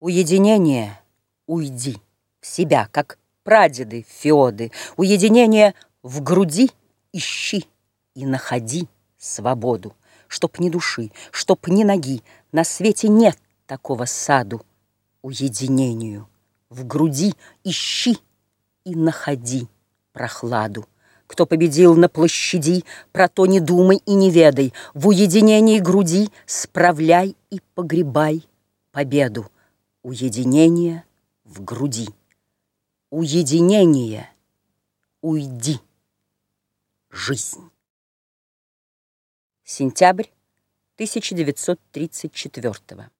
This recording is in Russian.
Уединение, уйди в себя, как прадеды Феоды. Уединение в груди ищи и находи свободу. Чтоб ни души, чтоб ни ноги, на свете нет такого саду. Уединению в груди ищи и находи прохладу. Кто победил на площади, про то не думай и не ведай, В уединении груди справляй и погребай победу. Уединение в груди. Уединение, уйди, жизнь. Сентябрь 1934